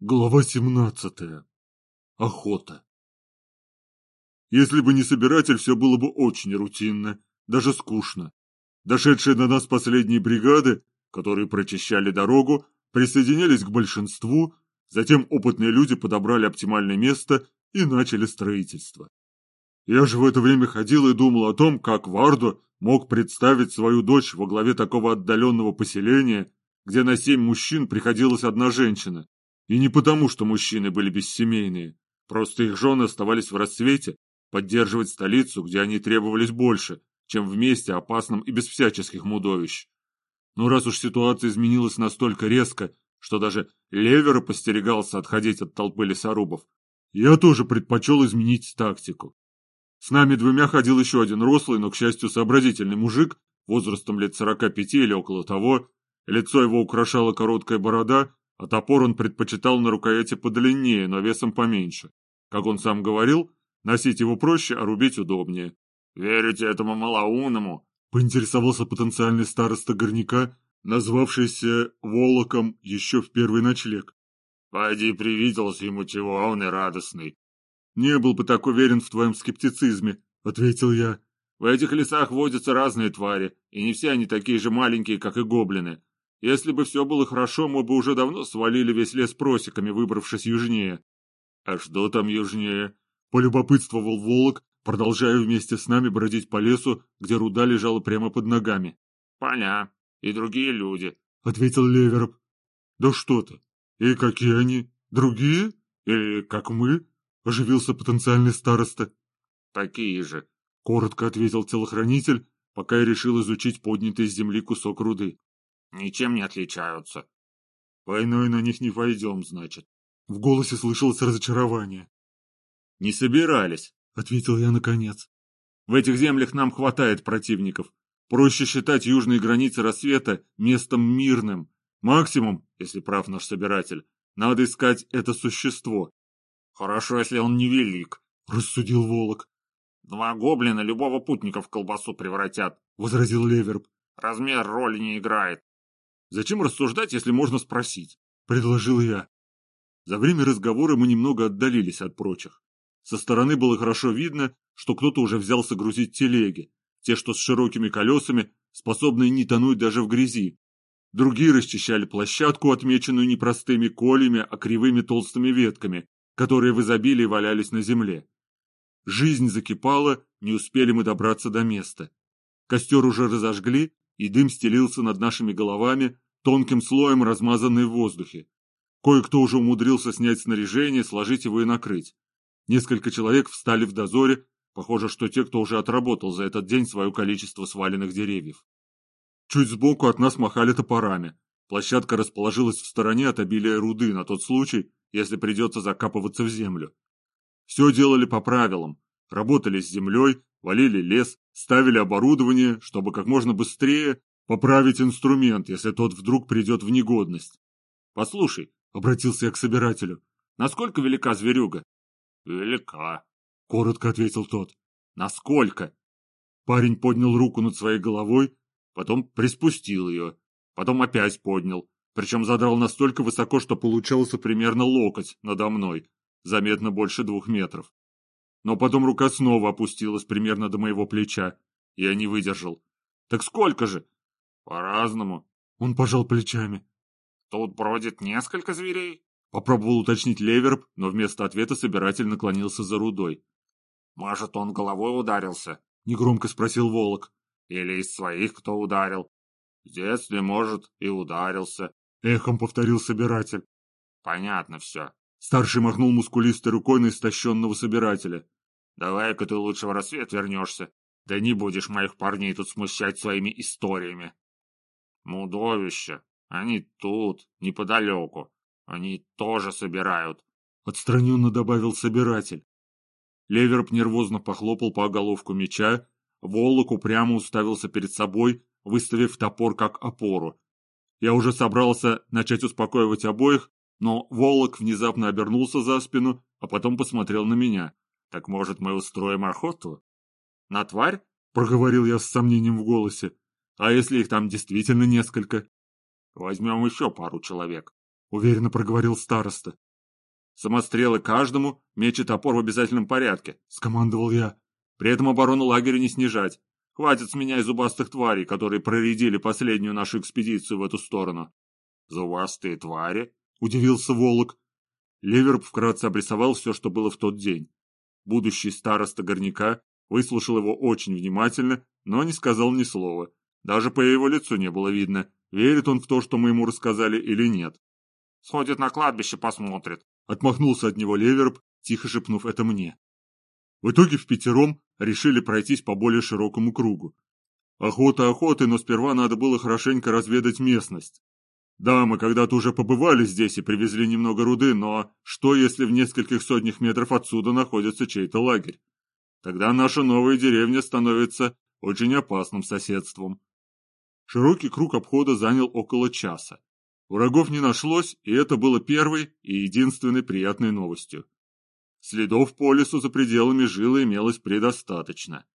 Глава семнадцатая. Охота. Если бы не собиратель, все было бы очень рутинно, даже скучно. Дошедшие до нас последние бригады, которые прочищали дорогу, присоединились к большинству, затем опытные люди подобрали оптимальное место и начали строительство. Я же в это время ходил и думал о том, как Вардо мог представить свою дочь во главе такого отдаленного поселения, где на семь мужчин приходилась одна женщина, и не потому, что мужчины были бессемейные. Просто их жены оставались в расцвете, поддерживать столицу, где они требовались больше, чем вместе опасным и без всяческих мудовищ. Но раз уж ситуация изменилась настолько резко, что даже Левера постерегался отходить от толпы лесорубов, я тоже предпочел изменить тактику. С нами двумя ходил еще один рослый, но, к счастью, сообразительный мужик, возрастом лет сорока пяти или около того, лицо его украшала короткая борода, а топор он предпочитал на рукояти подлиннее, но весом поменьше. Как он сам говорил, носить его проще, а рубить удобнее. «Верите этому малоумному?» — поинтересовался потенциальный староста горняка, назвавшийся Волоком еще в первый ночлег. «Пойди привиделся ему чего, а он и радостный». «Не был бы так уверен в твоем скептицизме», — ответил я. «В этих лесах водятся разные твари, и не все они такие же маленькие, как и гоблины. Если бы все было хорошо, мы бы уже давно свалили весь лес просеками, выбравшись южнее. — А что там южнее? — полюбопытствовал Волок, продолжая вместе с нами бродить по лесу, где руда лежала прямо под ногами. — Поля. И другие люди, — ответил Левероп. — Да что ты. И какие они? Другие? Или как мы? — оживился потенциальный староста. — Такие же, — коротко ответил телохранитель, пока я решил изучить поднятый с земли кусок руды. Ничем не отличаются. Войной на них не пойдем, значит. В голосе слышалось разочарование. Не собирались, ответил я наконец. В этих землях нам хватает противников. Проще считать южные границы рассвета местом мирным. Максимум, если прав наш собиратель, надо искать это существо. Хорошо, если он невелик, рассудил Волок. Два гоблина любого путника в колбасу превратят, возразил Леверб. Размер роли не играет. Зачем рассуждать, если можно спросить? Предложил я. За время разговора мы немного отдалились от прочих. Со стороны было хорошо видно, что кто-то уже взялся грузить телеги, те, что с широкими колесами, способные не тонуть даже в грязи. Другие расчищали площадку, отмеченную не простыми колями, а кривыми толстыми ветками, которые в изобилии валялись на земле. Жизнь закипала, не успели мы добраться до места. Костер уже разожгли, и дым стелился над нашими головами, тонким слоем размазанный в воздухе. Кое-кто уже умудрился снять снаряжение, сложить его и накрыть. Несколько человек встали в дозоре, похоже, что те, кто уже отработал за этот день свое количество сваленных деревьев. Чуть сбоку от нас махали топорами. Площадка расположилась в стороне от обилия руды на тот случай, если придется закапываться в землю. Все делали по правилам, работали с землей, валили лес, ставили оборудование, чтобы как можно быстрее поправить инструмент, если тот вдруг придет в негодность. «Послушай», — обратился я к собирателю, — «насколько велика зверюга?» «Велика», — коротко ответил тот. «Насколько?» Парень поднял руку над своей головой, потом приспустил ее, потом опять поднял, причем задрал настолько высоко, что получался примерно локоть надо мной, заметно больше двух метров. Но потом рука снова опустилась примерно до моего плеча. Я не выдержал. «Так сколько же?» «По-разному». Он пожал плечами. «Тут бродит несколько зверей?» Попробовал уточнить Леверб, но вместо ответа собиратель наклонился за рудой. «Может, он головой ударился?» — негромко спросил Волок. «Или из своих кто ударил?» «В детстве, может, и ударился», — эхом повторил собиратель. «Понятно все. Старший махнул мускулистой рукой на истощенного собирателя. «Давай-ка ты лучше в рассвет вернешься. Да не будешь моих парней тут смущать своими историями». «Мудовища! Они тут, неподалеку. Они тоже собирают», — отстраненно добавил собиратель. Левероп нервозно похлопал по оголовку меча, Волок упрямо уставился перед собой, выставив топор как опору. Я уже собрался начать успокаивать обоих, но Волок внезапно обернулся за спину, а потом посмотрел на меня. «Так, может, мы устроим охоту?» «На тварь?» — проговорил я с сомнением в голосе. «А если их там действительно несколько?» «Возьмем еще пару человек», — уверенно проговорил староста. Самострелы каждому, меч и топор в обязательном порядке», — скомандовал я. «При этом оборону лагеря не снижать. Хватит с меня и зубастых тварей, которые проредили последнюю нашу экспедицию в эту сторону». «Зубастые твари?» — удивился Волок. Леверп вкратце обрисовал все, что было в тот день. Будущий староста горняка выслушал его очень внимательно, но не сказал ни слова. Даже по его лицу не было видно, верит он в то, что мы ему рассказали или нет. «Сходит на кладбище, посмотрит», Отмахнулся от него Леверб, тихо шепнув это мне. В итоге в пятером решили пройтись по более широкому кругу. Охота охоты, но сперва надо было хорошенько разведать местность. Да, мы когда-то уже побывали здесь и привезли немного руды, но что, если в нескольких сотнях метров отсюда находится чей-то лагерь? Тогда наша новая деревня становится очень опасным соседством. Широкий круг обхода занял около часа. Врагов не нашлось, и это было первой и единственной приятной новостью. Следов по лесу за пределами жилы имелось предостаточно.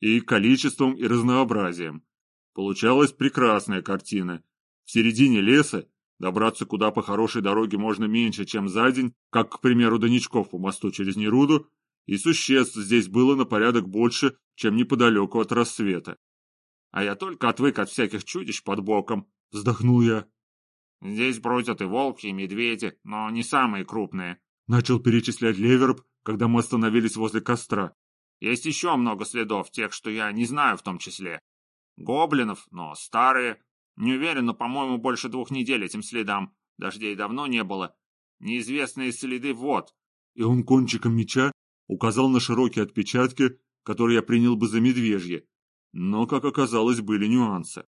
И количеством, и разнообразием. Получалась прекрасная картина. В середине леса добраться куда по хорошей дороге можно меньше, чем за день, как, к примеру, до Ничков по мосту через Неруду, и существ здесь было на порядок больше, чем неподалеку от рассвета. А я только отвык от всяких чудищ под боком, вздохнул я. Здесь бродят и волки, и медведи, но не самые крупные. Начал перечислять Леверб, когда мы остановились возле костра. Есть еще много следов, тех, что я не знаю в том числе. Гоблинов, но старые. Не уверен, но, по-моему, больше двух недель этим следам. Дождей давно не было. Неизвестные следы вот. И он кончиком меча указал на широкие отпечатки, которые я принял бы за медвежьи. Но, как оказалось, были нюансы.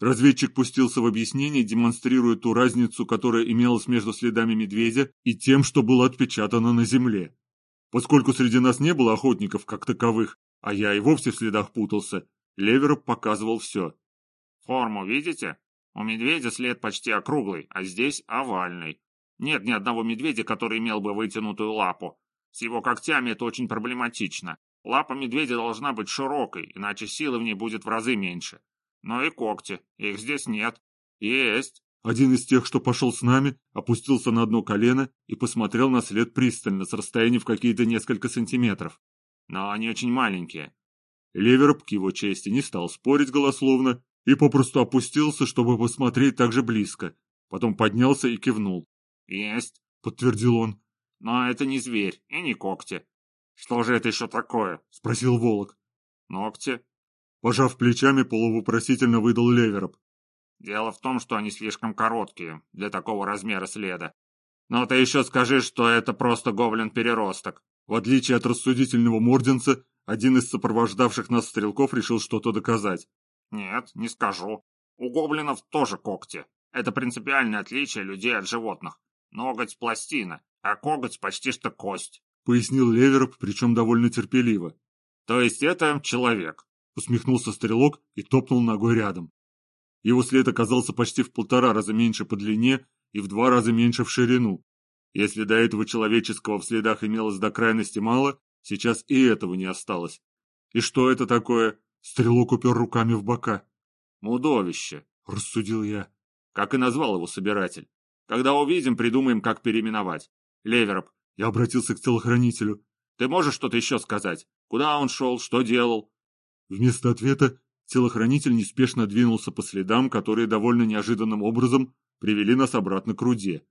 Разведчик пустился в объяснение, демонстрируя ту разницу, которая имелась между следами медведя и тем, что было отпечатано на земле. Поскольку среди нас не было охотников как таковых, а я и вовсе в следах путался, Левер показывал все. «Форму видите? У медведя след почти округлый, а здесь овальный. Нет ни одного медведя, который имел бы вытянутую лапу. С его когтями это очень проблематично. Лапа медведя должна быть широкой, иначе силы в ней будет в разы меньше. Но и когти. Их здесь нет. Есть. Один из тех, что пошел с нами, опустился на одно колено и посмотрел на след пристально, с расстояния в какие-то несколько сантиметров. Но они очень маленькие. Левероп, к его чести, не стал спорить голословно и попросту опустился, чтобы посмотреть так же близко. Потом поднялся и кивнул. «Есть», — подтвердил он. «Но это не зверь и не когти». «Что же это еще такое?» — спросил Волок. «Ногти», Пожав плечами, полувопросительно выдал Левероп. Дело в том, что они слишком короткие для такого размера следа. Но ты еще скажи, что это просто гоблин-переросток. В отличие от рассудительного Морденца, один из сопровождавших нас стрелков решил что-то доказать. Нет, не скажу. У гоблинов тоже когти. Это принципиальное отличие людей от животных. Ноготь – пластина, а коготь – почти что кость. Пояснил Левероп, причем довольно терпеливо. То есть это человек усмехнулся стрелок и топнул ногой рядом. Его след оказался почти в полтора раза меньше по длине и в два раза меньше в ширину. Если до этого человеческого в следах имелось до крайности мало, сейчас и этого не осталось. И что это такое? Стрелок упер руками в бока. «Мудовище», — рассудил я. Как и назвал его собиратель. Когда увидим, придумаем, как переименовать. Левероп. Я обратился к телохранителю. Ты можешь что-то еще сказать? Куда он шел, что делал? Вместо ответа телохранитель неспешно двинулся по следам, которые довольно неожиданным образом привели нас обратно к руде.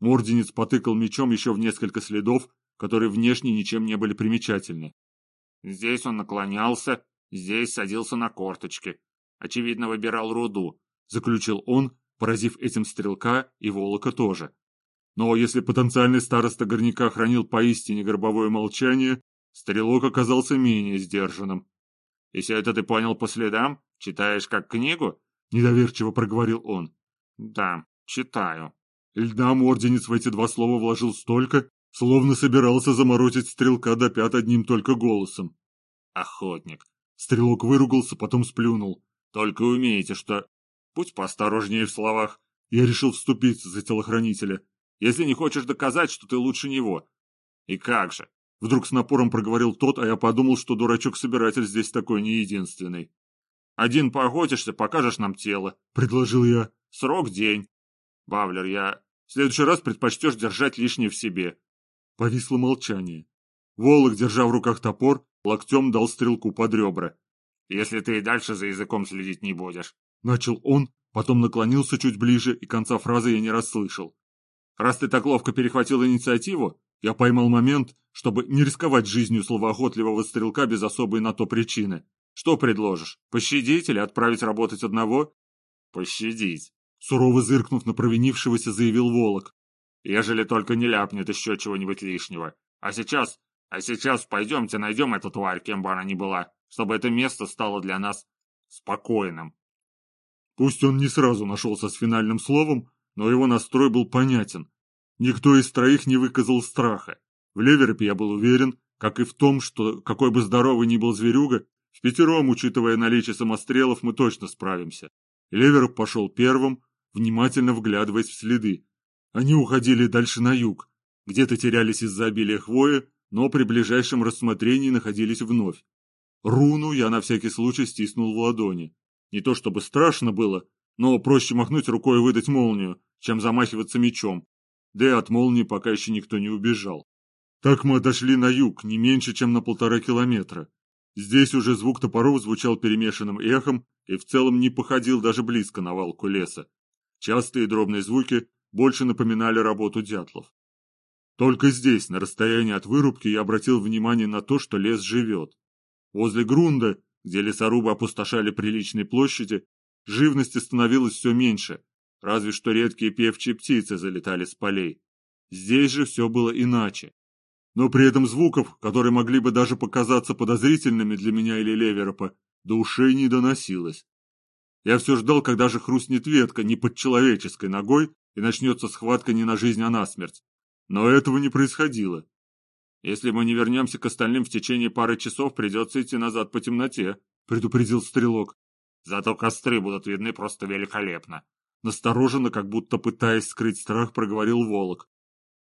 Морденец потыкал мечом еще в несколько следов, которые внешне ничем не были примечательны. Здесь он наклонялся, здесь садился на корточки. Очевидно, выбирал руду, заключил он, поразив этим стрелка и волока тоже. Но если потенциальный староста горняка хранил поистине гробовое молчание, стрелок оказался менее сдержанным. И все это ты понял по следам? Читаешь как книгу?» — недоверчиво проговорил он. «Да, читаю». Льдам орденец в эти два слова вложил столько, словно собирался заморозить стрелка до пят одним только голосом. «Охотник». Стрелок выругался, потом сплюнул. «Только умеете, что...» «Будь поосторожнее в словах». Я решил вступиться за телохранителя. «Если не хочешь доказать, что ты лучше него». «И как же? Вдруг с напором проговорил тот, а я подумал, что дурачок-собиратель здесь такой не единственный. «Один поохотишься, покажешь нам тело», — предложил я. «Срок — день». «Бавлер, я В следующий раз предпочтешь держать лишнее в себе. Повисло молчание. Волок, держа в руках топор, локтем дал стрелку под ребра. «Если ты и дальше за языком следить не будешь». Начал он, потом наклонился чуть ближе, и конца фразы я не расслышал. «Раз ты так ловко перехватил инициативу, я поймал момент, чтобы не рисковать жизнью словоохотливого стрелка без особой на то причины. Что предложишь, пощадить или отправить работать одного?» «Пощадить», Сурово зыркнув на провинившегося, заявил Волок. «Ежели только не ляпнет еще чего-нибудь лишнего. А сейчас, а сейчас пойдемте найдем эту тварь, кем бы она ни была, чтобы это место стало для нас спокойным». Пусть он не сразу нашелся с финальным словом, но его настрой был понятен. Никто из троих не выказал страха. В Леверопе я был уверен, как и в том, что какой бы здоровый ни был зверюга, в пятером, учитывая наличие самострелов, мы точно справимся. Левероп пошел первым, внимательно вглядываясь в следы. Они уходили дальше на юг, где-то терялись из-за обилия хвои, но при ближайшем рассмотрении находились вновь. Руну я на всякий случай стиснул в ладони. Не то чтобы страшно было, но проще махнуть рукой и выдать молнию, чем замахиваться мечом. Да и от молнии пока еще никто не убежал. Так мы отошли на юг, не меньше, чем на полтора километра. Здесь уже звук топоров звучал перемешанным эхом и в целом не походил даже близко на валку леса. Частые дробные звуки больше напоминали работу дятлов. Только здесь, на расстоянии от вырубки, я обратил внимание на то, что лес живет. Возле грунда, где лесорубы опустошали приличные площади, живности становилось все меньше, разве что редкие певчие птицы залетали с полей. Здесь же все было иначе. Но при этом звуков, которые могли бы даже показаться подозрительными для меня или Леверопа, до ушей не доносилось. Я все ждал, когда же хрустнет ветка не под человеческой ногой и начнется схватка не на жизнь, а на смерть. Но этого не происходило. Если мы не вернемся к остальным в течение пары часов, придется идти назад по темноте, предупредил стрелок. Зато костры будут видны просто великолепно. Настороженно, как будто пытаясь скрыть страх, проговорил Волок.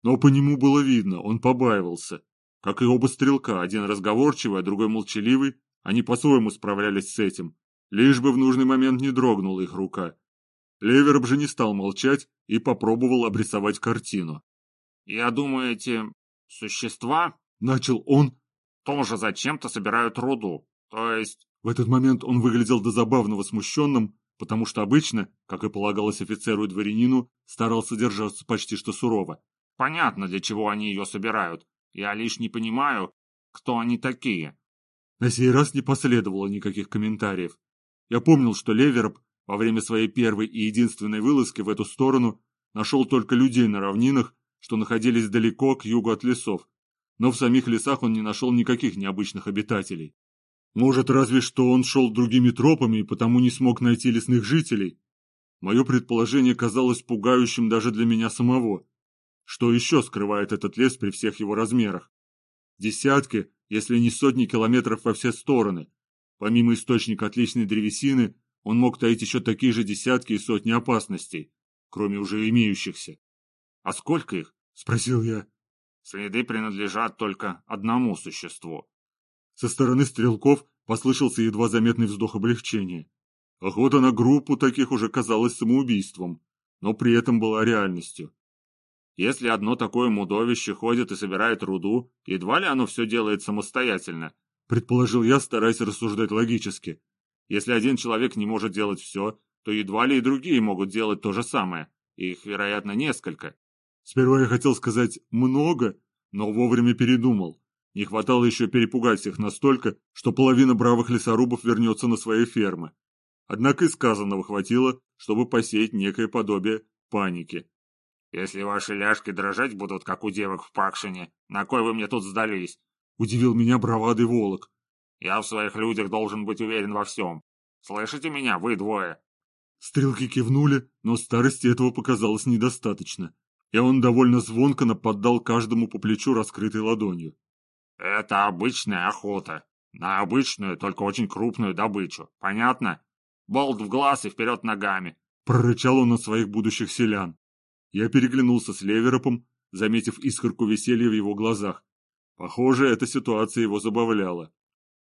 Но по нему было видно, он побаивался. Как и оба стрелка, один разговорчивый, а другой молчаливый, они по-своему справлялись с этим, лишь бы в нужный момент не дрогнула их рука. Леверб же не стал молчать и попробовал обрисовать картину. «Я думаю, эти существа...» — начал он. «Тоже зачем-то собирают руду. То есть...» В этот момент он выглядел до забавного смущенным, потому что обычно, как и полагалось офицеру и дворянину, старался держаться почти что сурово. «Понятно, для чего они ее собирают. Я лишь не понимаю, кто они такие». На сей раз не последовало никаких комментариев. Я помнил, что Левероп во время своей первой и единственной вылазки в эту сторону нашел только людей на равнинах, что находились далеко к югу от лесов, но в самих лесах он не нашел никаких необычных обитателей. Может, разве что он шел другими тропами и потому не смог найти лесных жителей? Мое предположение казалось пугающим даже для меня самого. Что еще скрывает этот лес при всех его размерах? Десятки, если не сотни километров во все стороны, Помимо источника отличной древесины, он мог таить еще такие же десятки и сотни опасностей, кроме уже имеющихся. «А сколько их?» – спросил я. «Следы принадлежат только одному существу». Со стороны стрелков послышался едва заметный вздох облегчения. Охота на группу таких уже казалась самоубийством, но при этом была реальностью. Если одно такое мудовище ходит и собирает руду, едва ли оно все делает самостоятельно, предположил я, стараясь рассуждать логически. Если один человек не может делать все, то едва ли и другие могут делать то же самое. их, вероятно, несколько. Сперва я хотел сказать «много», но вовремя передумал. Не хватало еще перепугать всех настолько, что половина бравых лесорубов вернется на свои фермы. Однако и сказанного хватило, чтобы посеять некое подобие паники. «Если ваши ляжки дрожать будут, как у девок в Пакшине, на кой вы мне тут сдались? Удивил меня бравадый волок. Я в своих людях должен быть уверен во всем. Слышите меня, вы двое? Стрелки кивнули, но старости этого показалось недостаточно, и он довольно звонко нападал каждому по плечу раскрытой ладонью. Это обычная охота. На обычную, только очень крупную добычу. Понятно? Болт в глаз и вперед ногами. Прорычал он на своих будущих селян. Я переглянулся с Леверопом, заметив искорку веселья в его глазах. Похоже, эта ситуация его забавляла.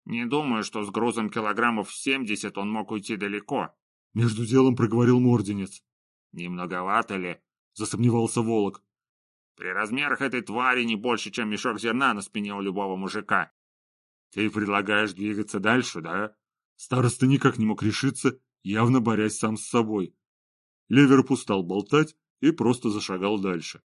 «Не думаю, что с грузом килограммов семьдесят он мог уйти далеко», — между делом проговорил Морденец. «Не многовато ли? — засомневался Волок. «При размерах этой твари не больше, чем мешок зерна на спине у любого мужика». «Ты предлагаешь двигаться дальше, да?» Староста никак не мог решиться, явно борясь сам с собой. Левероп устал болтать и просто зашагал дальше.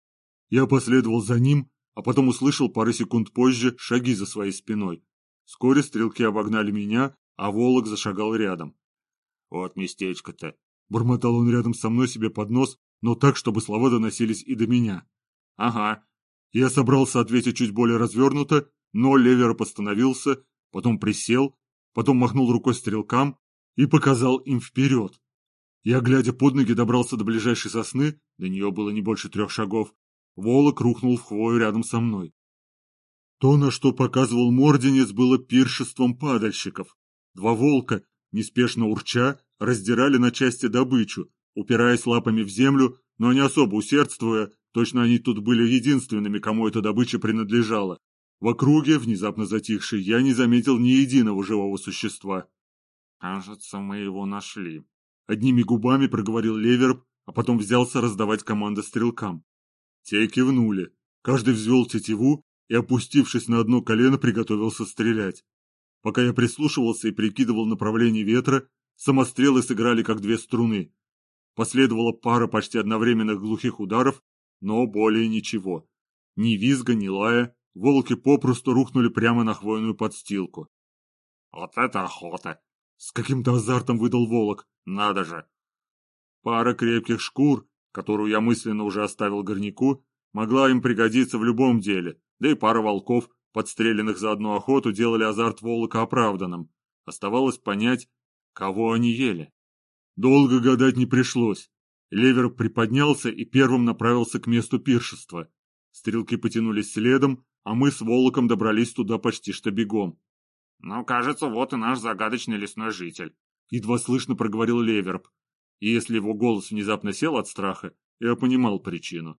Я последовал за ним, а потом услышал пары секунд позже шаги за своей спиной. Вскоре стрелки обогнали меня, а Волок зашагал рядом. «Вот местечко-то!» Бормотал он рядом со мной себе под нос, но так, чтобы слова доносились и до меня. «Ага». Я собрался ответить чуть более развернуто, но Левер остановился, потом присел, потом махнул рукой стрелкам и показал им вперед. Я, глядя под ноги, добрался до ближайшей сосны, до нее было не больше трех шагов. Волок рухнул в хвою рядом со мной. То, на что показывал Морденец, было пиршеством падальщиков. Два волка, неспешно урча, раздирали на части добычу, упираясь лапами в землю, но не особо усердствуя, точно они тут были единственными, кому эта добыча принадлежала. В округе, внезапно затихшей, я не заметил ни единого живого существа. «Кажется, мы его нашли», — одними губами проговорил Леверб, а потом взялся раздавать команды стрелкам. Те кивнули. Каждый взвел тетиву и, опустившись на одно колено, приготовился стрелять. Пока я прислушивался и прикидывал направление ветра, самострелы сыграли как две струны. Последовала пара почти одновременных глухих ударов, но более ничего. Ни визга, ни лая, волки попросту рухнули прямо на хвойную подстилку. «Вот это охота!» — с каким-то азартом выдал волок. «Надо же!» Пара крепких шкур, которую я мысленно уже оставил горняку, могла им пригодиться в любом деле, да и пара волков, подстреленных за одну охоту, делали азарт волока оправданным. Оставалось понять, кого они ели. Долго гадать не пришлось. Левер приподнялся и первым направился к месту пиршества. Стрелки потянулись следом, а мы с Волоком добрались туда почти что бегом. «Ну, кажется, вот и наш загадочный лесной житель», — едва слышно проговорил Леверб. И если его голос внезапно сел от страха, я понимал причину.